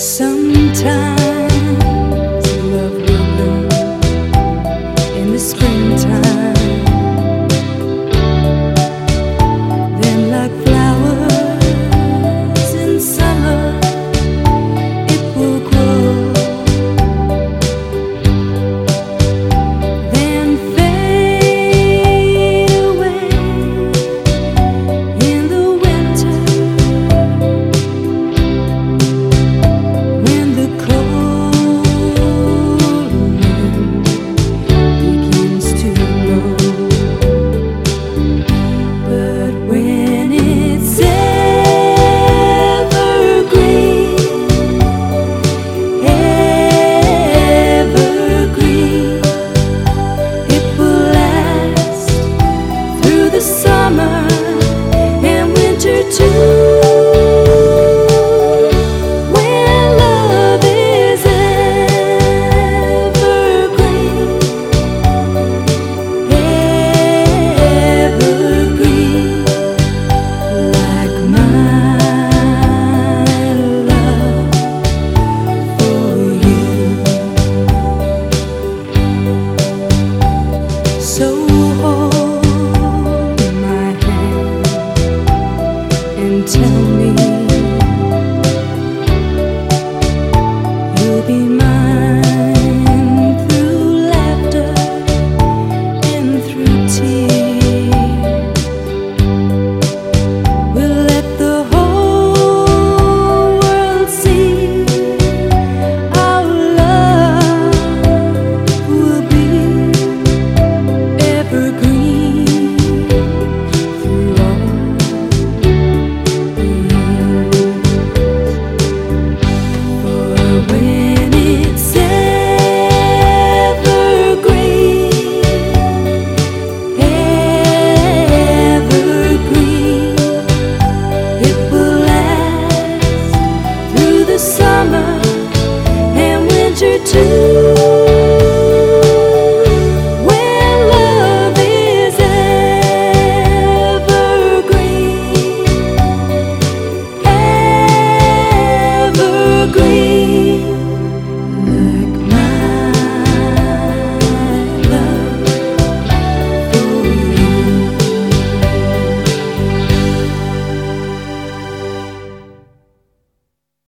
Sometimes love will bloom in the springtime. the summer. tell